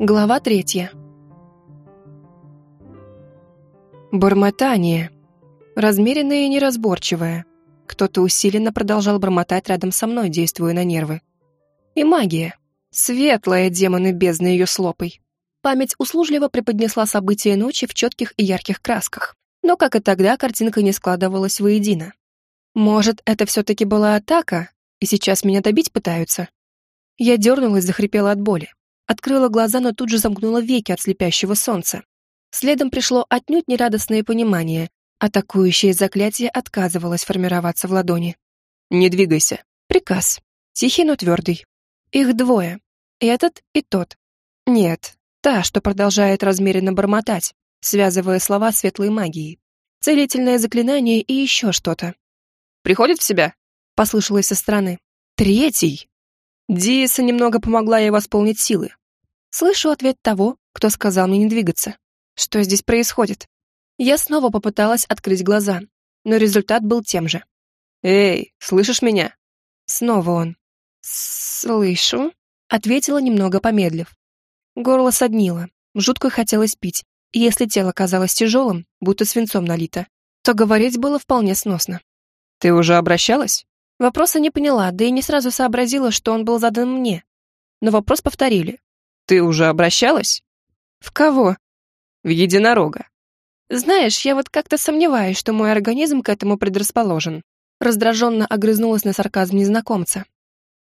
Глава третья. Бормотание. Размеренное и неразборчивое. Кто-то усиленно продолжал бормотать рядом со мной, действуя на нервы. И магия. Светлая демоны бездны ее слопой. Память услужливо преподнесла события ночи в четких и ярких красках. Но, как и тогда, картинка не складывалась воедино. Может, это все-таки была атака, и сейчас меня добить пытаются? Я дернулась, захрипела от боли. Открыла глаза, но тут же замкнула веки от слепящего солнца. Следом пришло отнюдь нерадостное понимание. Атакующее заклятие отказывалось формироваться в ладони. «Не двигайся». Приказ. Тихий, но твердый. Их двое. Этот и тот. Нет, та, что продолжает размеренно бормотать, связывая слова светлой магией. Целительное заклинание и еще что-то. «Приходит в себя?» — послышалось со стороны. «Третий!» Диеса немного помогла ей восполнить силы. Слышу ответ того, кто сказал мне не двигаться. Что здесь происходит? Я снова попыталась открыть глаза, но результат был тем же. «Эй, слышишь меня?» Снова он. «Слышу», — ответила немного помедлив. Горло соднило, жутко хотелось пить, и если тело казалось тяжелым, будто свинцом налито, то говорить было вполне сносно. «Ты уже обращалась?» Вопроса не поняла, да и не сразу сообразила, что он был задан мне. Но вопрос повторили. «Ты уже обращалась?» «В кого?» «В единорога». «Знаешь, я вот как-то сомневаюсь, что мой организм к этому предрасположен». Раздраженно огрызнулась на сарказм незнакомца.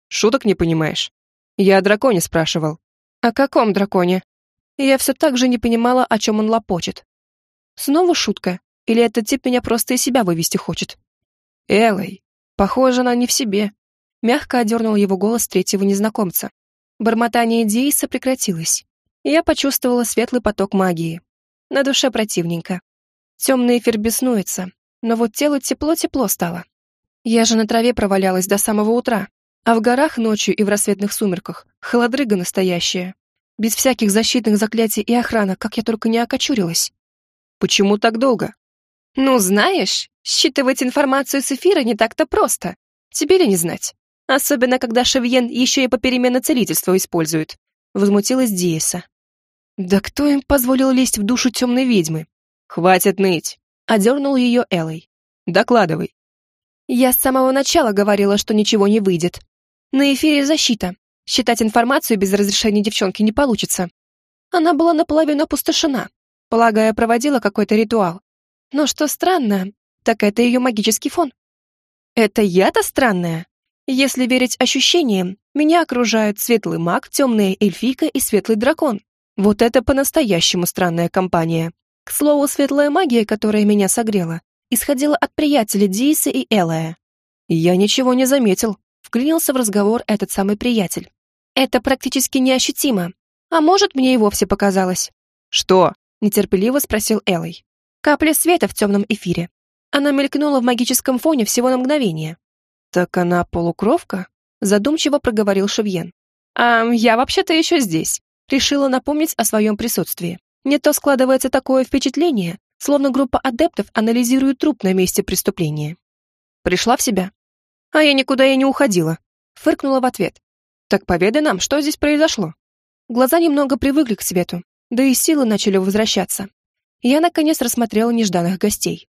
«Шуток не понимаешь? Я о драконе спрашивал». «О каком драконе?» Я все так же не понимала, о чем он лопочет. Снова шутка? Или этот тип меня просто из себя вывести хочет? «Элой, Похоже, она не в себе. Мягко одернул его голос третьего незнакомца. Бормотание Дииса прекратилось. Я почувствовала светлый поток магии. На душе противненько. Темный эфир беснуется, но вот телу тепло-тепло стало. Я же на траве провалялась до самого утра, а в горах ночью и в рассветных сумерках холодрыга настоящая. Без всяких защитных заклятий и охраны, как я только не окочурилась. Почему так долго? Ну, знаешь, считывать информацию с эфира не так-то просто. Тебе ли не знать? Особенно, когда Шевьен еще и попеременно целительство использует. Возмутилась Диеса. Да кто им позволил лезть в душу темной ведьмы? Хватит ныть. Одернул ее Элой. Докладывай. Я с самого начала говорила, что ничего не выйдет. На эфире защита. Считать информацию без разрешения девчонки не получится. Она была наполовину опустошена. Полагаю, проводила какой-то ритуал. Но что странно, так это ее магический фон. Это я-то странная? Если верить ощущениям, меня окружают светлый маг, темная эльфийка и светлый дракон. Вот это по-настоящему странная компания. К слову, светлая магия, которая меня согрела, исходила от приятеля Дииса и Элая. Я ничего не заметил, вклинился в разговор этот самый приятель. Это практически неощутимо. А может, мне и вовсе показалось. Что? нетерпеливо спросил Элой. Капля света в темном эфире. Она мелькнула в магическом фоне всего на мгновение. «Так она полукровка?» — задумчиво проговорил Шевьен. «А я вообще-то еще здесь», — решила напомнить о своем присутствии. Не то складывается такое впечатление, словно группа адептов анализирует труп на месте преступления. Пришла в себя? А я никуда и не уходила. Фыркнула в ответ. Так поведай нам, что здесь произошло. Глаза немного привыкли к свету, да и силы начали возвращаться я, наконец, рассмотрела нежданных гостей.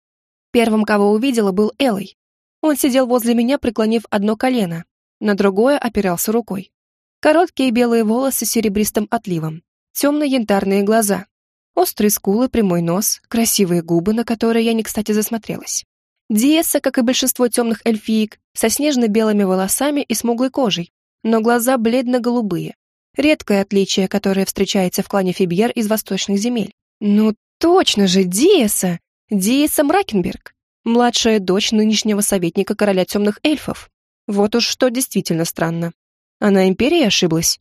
Первым, кого увидела, был Элой. Он сидел возле меня, преклонив одно колено, на другое опирался рукой. Короткие белые волосы с серебристым отливом, темно-янтарные глаза, острые скулы, прямой нос, красивые губы, на которые я не кстати засмотрелась. Диеса, как и большинство темных эльфиек, со снежно-белыми волосами и смуглой кожей, но глаза бледно-голубые. Редкое отличие, которое встречается в клане Фибьер из восточных земель. Ну, Точно же, Диеса! Диеса Мракенберг, младшая дочь нынешнего советника короля темных эльфов. Вот уж что действительно странно. Она империи ошиблась.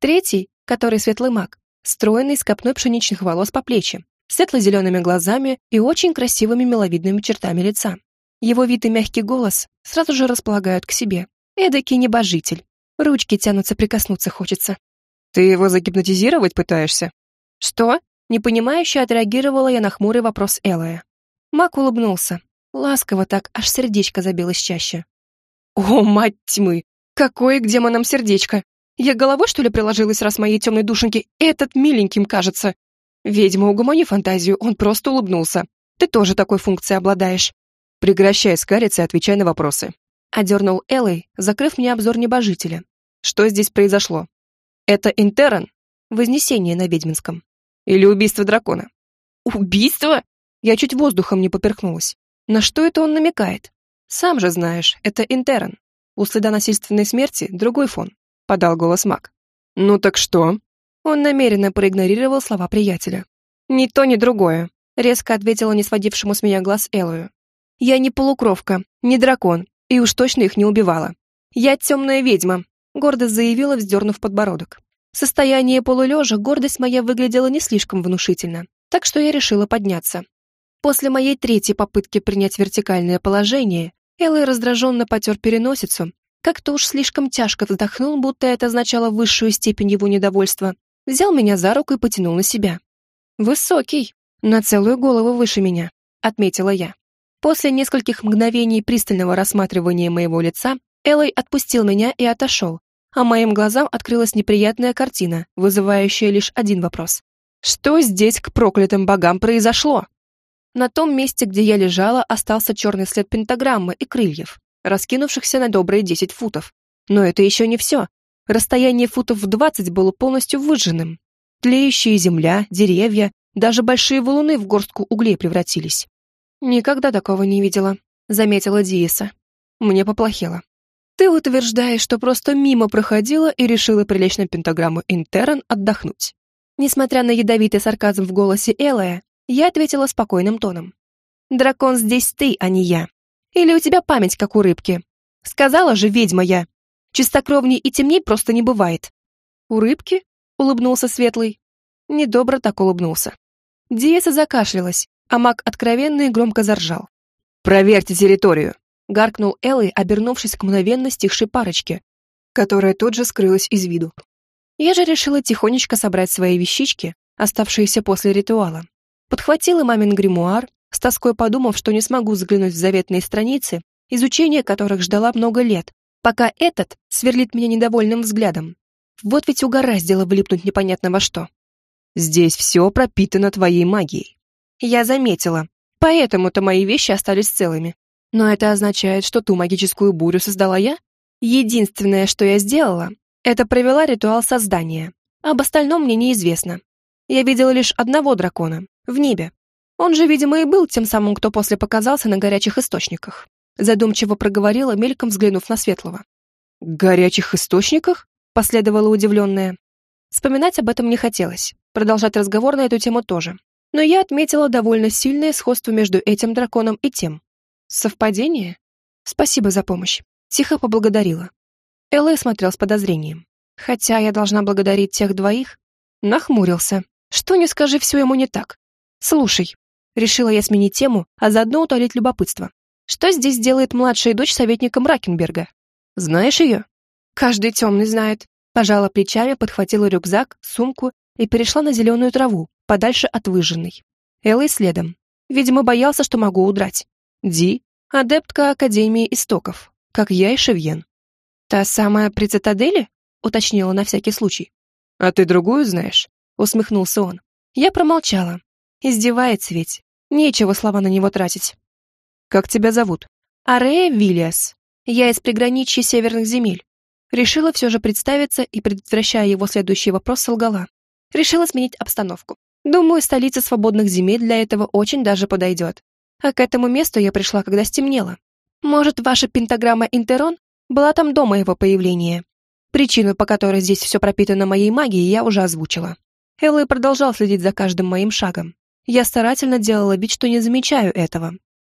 Третий, который светлый маг, стройный, с копной пшеничных волос по плечи, светло-зелеными глазами и очень красивыми миловидными чертами лица. Его вид и мягкий голос сразу же располагают к себе. Эдакий небожитель. Ручки тянутся, прикоснуться хочется. «Ты его загипнотизировать пытаешься?» «Что?» Непонимающе отреагировала я на хмурый вопрос Элая. Мак улыбнулся. Ласково так, аж сердечко забилось чаще. «О, мать тьмы! Какое к демонам сердечко! Я головой, что ли, приложилась, раз моей темной душеньке этот миленьким кажется? Ведьма, угомони фантазию, он просто улыбнулся. Ты тоже такой функцией обладаешь. Прекращай скариться и отвечай на вопросы. Одернул Элой, закрыв мне обзор небожителя. Что здесь произошло? Это интерн? Вознесение на ведьминском. Или убийство дракона? Убийство? Я чуть воздухом не поперхнулась. На что это он намекает? Сам же знаешь, это интерн. У следа насильственной смерти другой фон. Подал голос маг. Ну так что? Он намеренно проигнорировал слова приятеля. «Ни то, ни другое», — резко ответила не сводившему с меня глаз Элою. «Я не полукровка, не дракон, и уж точно их не убивала. Я темная ведьма», — гордо заявила, вздернув подбородок. В состоянии полулежа гордость моя выглядела не слишком внушительно, так что я решила подняться. После моей третьей попытки принять вертикальное положение, Элой раздраженно потер переносицу, как-то уж слишком тяжко вздохнул, будто это означало высшую степень его недовольства, взял меня за руку и потянул на себя. «Высокий, на целую голову выше меня», — отметила я. После нескольких мгновений пристального рассматривания моего лица Элой отпустил меня и отошел, а моим глазам открылась неприятная картина, вызывающая лишь один вопрос. Что здесь к проклятым богам произошло? На том месте, где я лежала, остался черный след пентаграммы и крыльев, раскинувшихся на добрые десять футов. Но это еще не все. Расстояние футов в двадцать было полностью выжженным. Тлеющая земля, деревья, даже большие валуны в горстку углей превратились. «Никогда такого не видела», — заметила Диеса. Мне поплохело. «Ты утверждаешь, что просто мимо проходила и решила прилечь на пентаграмму Интерн отдохнуть». Несмотря на ядовитый сарказм в голосе Элая, я ответила спокойным тоном. «Дракон здесь ты, а не я. Или у тебя память, как у рыбки? Сказала же ведьма я. Чистокровней и темней просто не бывает. У рыбки? Улыбнулся Светлый. Недобро так улыбнулся. Диеса закашлялась, а маг откровенно и громко заржал. «Проверьте территорию!» Гаркнул Элой, обернувшись к мгновенно стихшей парочке, которая тут же скрылась из виду. Я же решила тихонечко собрать свои вещички, оставшиеся после ритуала. Подхватила мамин гримуар, с тоской подумав, что не смогу взглянуть в заветные страницы, изучение которых ждала много лет, пока этот сверлит меня недовольным взглядом. Вот ведь угораздило влипнуть непонятно во что. Здесь все пропитано твоей магией. Я заметила. Поэтому-то мои вещи остались целыми. Но это означает, что ту магическую бурю создала я? Единственное, что я сделала, это провела ритуал создания. Об остальном мне неизвестно. Я видела лишь одного дракона, в небе. Он же, видимо, и был тем самым, кто после показался на горячих источниках. Задумчиво проговорила, мельком взглянув на Светлого. «Горячих источниках?» — последовала удивленная. Вспоминать об этом не хотелось, продолжать разговор на эту тему тоже. Но я отметила довольно сильное сходство между этим драконом и тем. Совпадение? Спасибо за помощь. Тихо поблагодарила. Элэй смотрел с подозрением. Хотя я должна благодарить тех двоих. Нахмурился. Что не скажи, все ему не так. Слушай, решила я сменить тему, а заодно утолить любопытство. Что здесь делает младшая дочь советника Мракенберга? Знаешь ее? Каждый темный знает. Пожала плечами, подхватила рюкзак, сумку и перешла на зеленую траву, подальше от выжженной. Элой следом. Видимо, боялся, что могу удрать. Ди — адептка Академии Истоков, как я и Шевьен. «Та самая при цитадели?» — уточнила на всякий случай. «А ты другую знаешь?» — усмехнулся он. Я промолчала. Издевается ведь. Нечего слова на него тратить. Как тебя зовут? Арея Виллиас. Я из приграничья северных земель. Решила все же представиться и, предотвращая его следующий вопрос, солгала. Решила сменить обстановку. Думаю, столица свободных земель для этого очень даже подойдет. А к этому месту я пришла, когда стемнело. Может, ваша пентаграмма Интерон была там до моего появления. Причину, по которой здесь все пропитано моей магией, я уже озвучила. Эллой продолжал следить за каждым моим шагом. Я старательно делала вид, что не замечаю этого,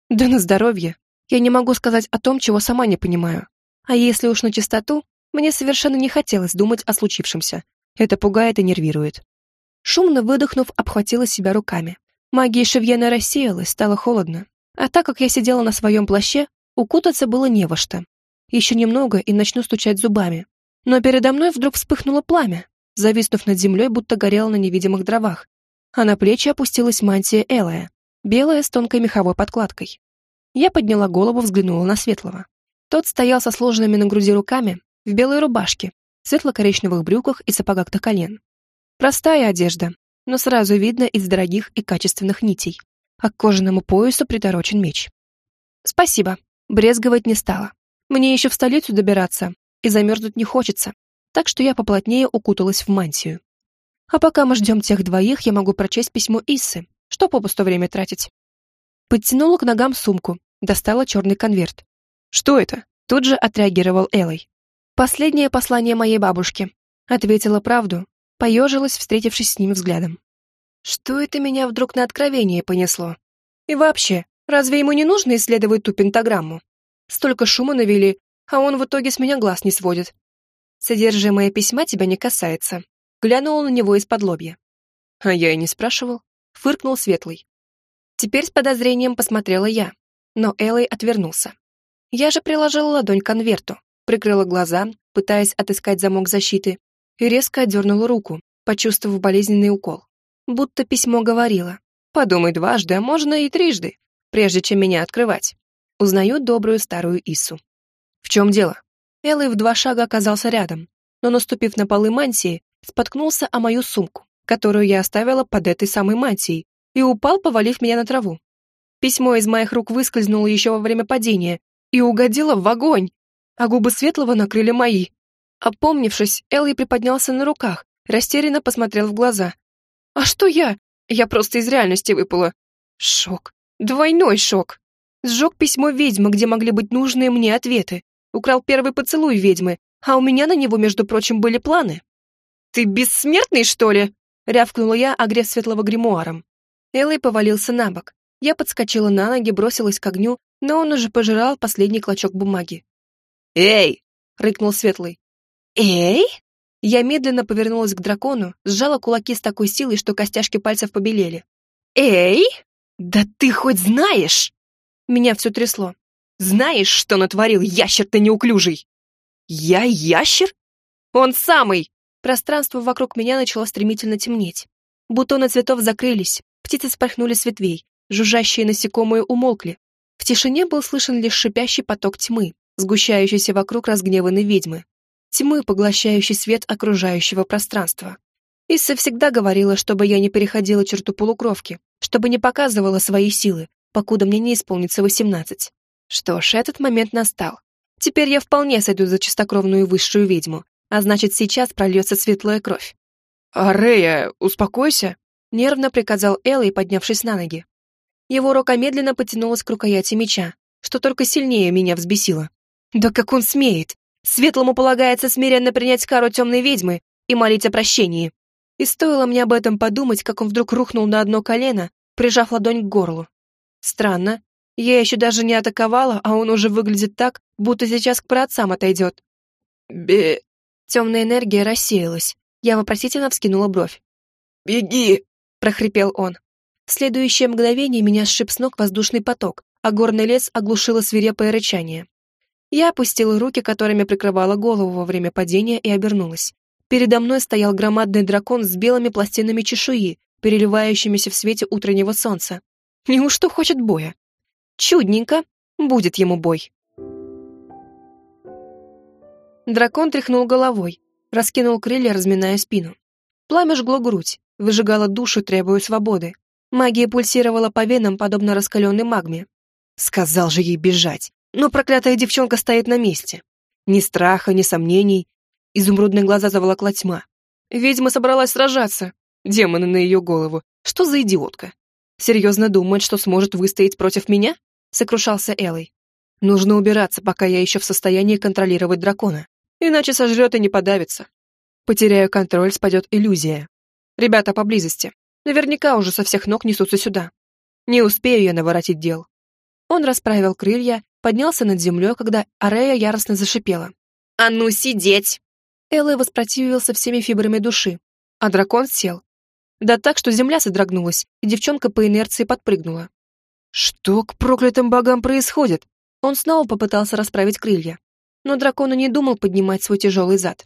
да на здоровье. Я не могу сказать о том, чего сама не понимаю. А если уж на чистоту, мне совершенно не хотелось думать о случившемся. Это пугает и нервирует. Шумно выдохнув, обхватила себя руками. Магия Шевьена рассеялась, стало холодно. А так как я сидела на своем плаще, укутаться было не во что. Еще немного и начну стучать зубами. Но передо мной вдруг вспыхнуло пламя, зависнув над землей, будто горело на невидимых дровах. А на плечи опустилась мантия Элая белая с тонкой меховой подкладкой. Я подняла голову, взглянула на Светлого. Тот стоял со сложенными на груди руками, в белой рубашке, светло-коричневых брюках и сапогах до колен. Простая одежда, но сразу видно из дорогих и качественных нитей, а к кожаному поясу приторочен меч. Спасибо, брезговать не стала. Мне еще в столицу добираться, и замерзнуть не хочется, так что я поплотнее укуталась в мантию. А пока мы ждем тех двоих, я могу прочесть письмо Иссы, что попусту время тратить. Подтянула к ногам сумку, достала черный конверт. «Что это?» Тут же отреагировал Элой. «Последнее послание моей бабушки». Ответила правду, поежилась, встретившись с ним взглядом. Что это меня вдруг на откровение понесло? И вообще, разве ему не нужно исследовать ту пентаграмму? Столько шума навели, а он в итоге с меня глаз не сводит. Содержимое письма тебя не касается. Глянула на него из-под лобья. А я и не спрашивал. Фыркнул Светлый. Теперь с подозрением посмотрела я, но Элой отвернулся. Я же приложила ладонь к конверту, прикрыла глаза, пытаясь отыскать замок защиты, и резко отдернула руку, почувствовав болезненный укол. Будто письмо говорило. «Подумай дважды, а можно и трижды, прежде чем меня открывать». Узнаю добрую старую Ису. «В чем дело?» Элой в два шага оказался рядом, но, наступив на полы мантии, споткнулся о мою сумку, которую я оставила под этой самой мантией, и упал, повалив меня на траву. Письмо из моих рук выскользнуло еще во время падения, и угодила в огонь, а губы Светлого накрыли мои. Опомнившись, Элли приподнялся на руках, растерянно посмотрел в глаза. «А что я? Я просто из реальности выпала». Шок. Двойной шок. Сжег письмо ведьмы, где могли быть нужные мне ответы. Украл первый поцелуй ведьмы, а у меня на него, между прочим, были планы. «Ты бессмертный, что ли?» — рявкнула я, огрев Светлого гримуаром. Элли повалился на бок. Я подскочила на ноги, бросилась к огню, но он уже пожирал последний клочок бумаги. «Эй!» — рыкнул Светлый. «Эй?» Я медленно повернулась к дракону, сжала кулаки с такой силой, что костяшки пальцев побелели. «Эй? Да ты хоть знаешь?» Меня все трясло. «Знаешь, что натворил ящер ты неуклюжий?» «Я ящер?» «Он самый!» Пространство вокруг меня начало стремительно темнеть. Бутоны цветов закрылись, птицы спорхнули с ветвей, жужжащие насекомые умолкли, в тишине был слышен лишь шипящий поток тьмы, сгущающийся вокруг разгневанной ведьмы. Тьмы, поглощающий свет окружающего пространства. Исса всегда говорила, чтобы я не переходила черту полукровки, чтобы не показывала свои силы, покуда мне не исполнится восемнадцать. Что ж, этот момент настал. Теперь я вполне сойду за чистокровную высшую ведьму, а значит, сейчас прольется светлая кровь. «Арея, успокойся!» — нервно приказал Элли, поднявшись на ноги. Его рука медленно потянулась к рукояти меча, что только сильнее меня взбесило. Да как он смеет! Светлому полагается смиренно принять кару темной ведьмы и молить о прощении. И стоило мне об этом подумать, как он вдруг рухнул на одно колено, прижав ладонь к горлу. Странно. Я еще даже не атаковала, а он уже выглядит так, будто сейчас к праотцам отойдет. Бе... Темная энергия рассеялась. Я вопросительно вскинула бровь. «Беги!» — прохрипел он. В следующее мгновение меня сшиб с ног воздушный поток, а горный лес оглушило свирепое рычание. Я опустила руки, которыми прикрывала голову во время падения, и обернулась. Передо мной стоял громадный дракон с белыми пластинами чешуи, переливающимися в свете утреннего солнца. Неужто хочет боя? Чудненько. Будет ему бой. Дракон тряхнул головой, раскинул крылья, разминая спину. Пламя жгло грудь, выжигало душу, требуя свободы. Магия пульсировала по венам, подобно раскаленной магме. Сказал же ей бежать, но проклятая девчонка стоит на месте. Ни страха, ни сомнений. Изумрудные глаза заволокла тьма. Ведьма собралась сражаться. Демоны на ее голову. Что за идиотка? Серьезно думает, что сможет выстоять против меня? Сокрушался Элой. Нужно убираться, пока я еще в состоянии контролировать дракона. Иначе сожрет и не подавится. Потеряю контроль, спадет иллюзия. Ребята поблизости. Наверняка уже со всех ног несутся сюда. Не успею я наворотить дел. Он расправил крылья, поднялся над землей, когда Арея яростно зашипела. «А ну, сидеть!» Эллой воспротивился всеми фибрами души, а дракон сел. Да так, что земля содрогнулась, и девчонка по инерции подпрыгнула. «Что к проклятым богам происходит?» Он снова попытался расправить крылья, но дракон и не думал поднимать свой тяжелый зад.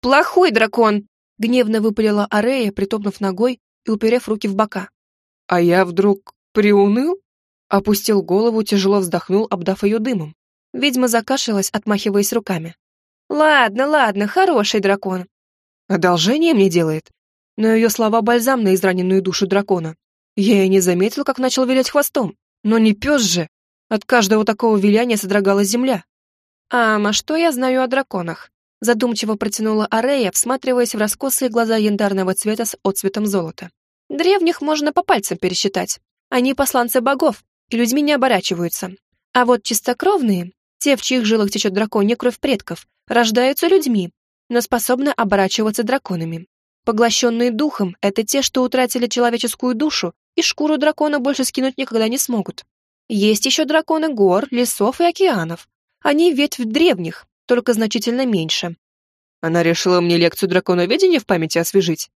«Плохой дракон!» — гневно выпалила Арея, притопнув ногой и уперев руки в бока. А я вдруг приуныл? Опустил голову, тяжело вздохнул, обдав ее дымом. Ведьма закашлялась, отмахиваясь руками. Ладно, ладно, хороший дракон. Одолжение мне делает. Но ее слова бальзам на израненную душу дракона. Я и не заметил, как начал вилять хвостом. Но не пес же. От каждого такого виляния содрогалась земля. «Ам, а что я знаю о драконах?» Задумчиво протянула Арея, всматриваясь в раскосые глаза янтарного цвета с отцветом золота. «Древних можно по пальцам пересчитать. Они посланцы богов, и людьми не оборачиваются. А вот чистокровные, те, в чьих жилах течет драконья кровь предков, рождаются людьми, но способны оборачиваться драконами. Поглощенные духом — это те, что утратили человеческую душу и шкуру дракона больше скинуть никогда не смогут. Есть еще драконы гор, лесов и океанов. Они ветвь древних, только значительно меньше. Она решила мне лекцию драконоведения в памяти освежить.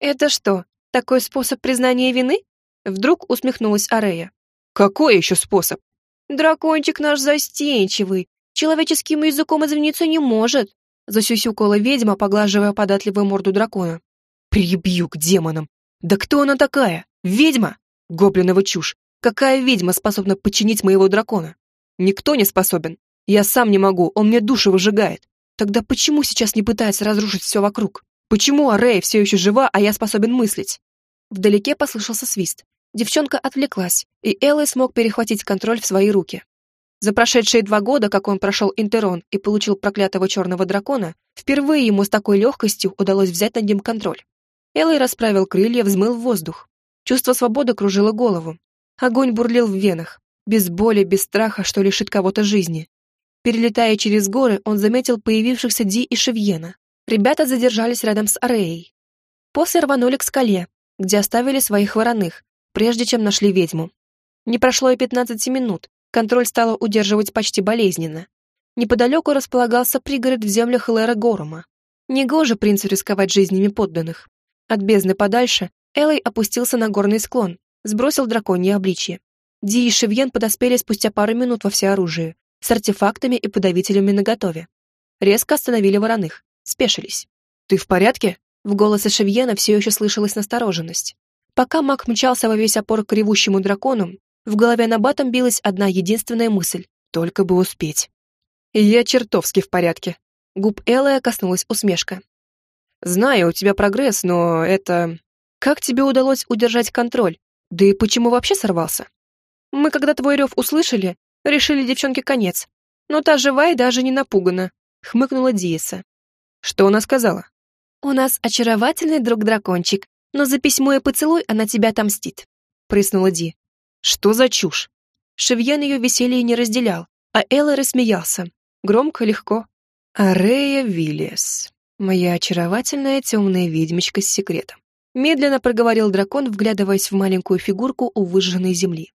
Это что, такой способ признания вины? Вдруг усмехнулась Арея. Какой еще способ? Дракончик наш застенчивый, человеческим языком извиниться не может. Засюсюкала ведьма, поглаживая податливую морду дракона. Прибью к демонам. Да кто она такая? Ведьма? Гоблинова чушь. Какая ведьма способна подчинить моего дракона? Никто не способен. Я сам не могу, он мне душу выжигает. Тогда почему сейчас не пытается разрушить все вокруг? Почему Арея все еще жива, а я способен мыслить? Вдалеке послышался свист. Девчонка отвлеклась, и Элой смог перехватить контроль в свои руки. За прошедшие два года, как он прошел Интерон и получил проклятого черного дракона, впервые ему с такой легкостью удалось взять над ним контроль. Элой расправил крылья, взмыл в воздух. Чувство свободы кружило голову. Огонь бурлил в венах, без боли, без страха, что лишит кого-то жизни. Перелетая через горы, он заметил появившихся Ди и Шевьена. Ребята задержались рядом с Ареей. После рванули к скале, где оставили своих вороных, прежде чем нашли ведьму. Не прошло и 15 минут, контроль стало удерживать почти болезненно. Неподалеку располагался пригород в землях Лера Горума. Негоже принцу рисковать жизнями подданных. От бездны подальше Элой опустился на горный склон, сбросил драконье обличье. Ди и Шевьен подоспели спустя пару минут во всеоружии, с артефактами и подавителями наготове. Резко остановили вороных, спешились. «Ты в порядке?» В голосе Шевьена все еще слышалась настороженность. Пока маг мчался во весь опор к ревущему дракону, в голове Набатом билась одна единственная мысль — только бы успеть. «Я чертовски в порядке». Губ Элая коснулась усмешка. «Знаю, у тебя прогресс, но это... Как тебе удалось удержать контроль? Да и почему вообще сорвался?» «Мы, когда твой рев услышали, решили девчонке конец. Но та жива и даже не напугана», — хмыкнула Диеса. «Что она сказала?» «У нас очаровательный друг-дракончик, но за письмо и поцелуй она тебя отомстит», — прыснула Ди. «Что за чушь?» Шевьен ее веселье не разделял, а Элла рассмеялся. Громко, легко. «Арея Виллиас, моя очаровательная темная ведьмичка с секретом», медленно проговорил дракон, вглядываясь в маленькую фигурку у выжженной земли.